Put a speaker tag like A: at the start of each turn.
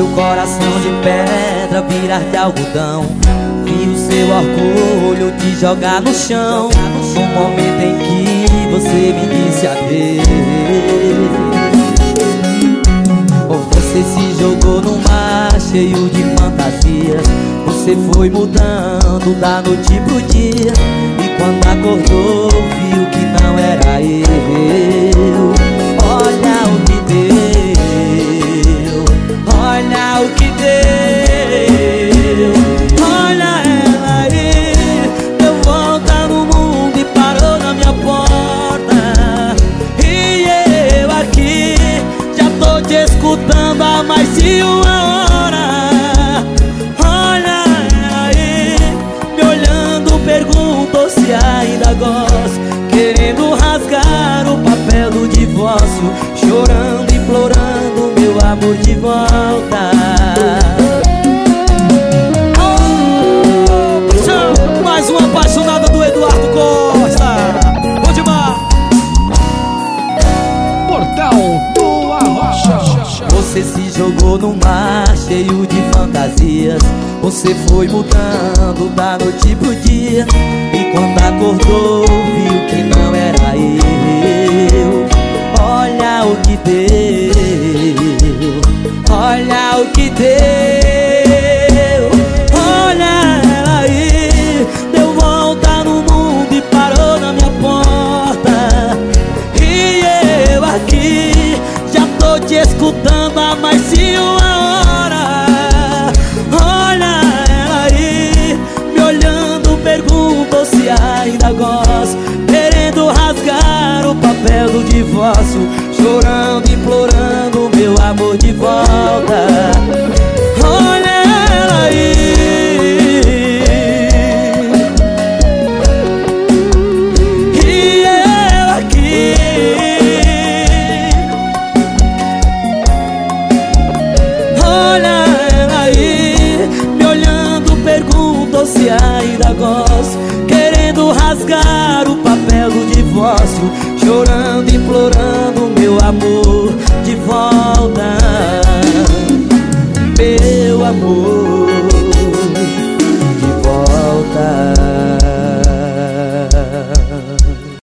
A: seu coração de pedra virar de algodão. Vi o seu orgulho te jogar no chão. No momento em que você me disse adeus. Você se jogou no mar cheio de fantasias Você foi mudando da noite pro dia. E quando acordou escutando há mais de uma hora. Olha aí Me olhando perguntou se ainda gosto. Querendo rasgar o papel do divórcio. Chorando, implorando meu amor de volta Você se jogou no mar cheio de fantasias. Você foi mudando da noite pro dia. E quando acordou viu que não era eu. Olha o que deu escutando há mais de uma hora Olha ela aí me olhando perguntou se ainda gosto Querendo rasgar o papel do divórcio Chorando, implorando meu amor de volta você ainda gosto Querendo rasgar o papel do divórcio Chorando, implorando meu amor de volta.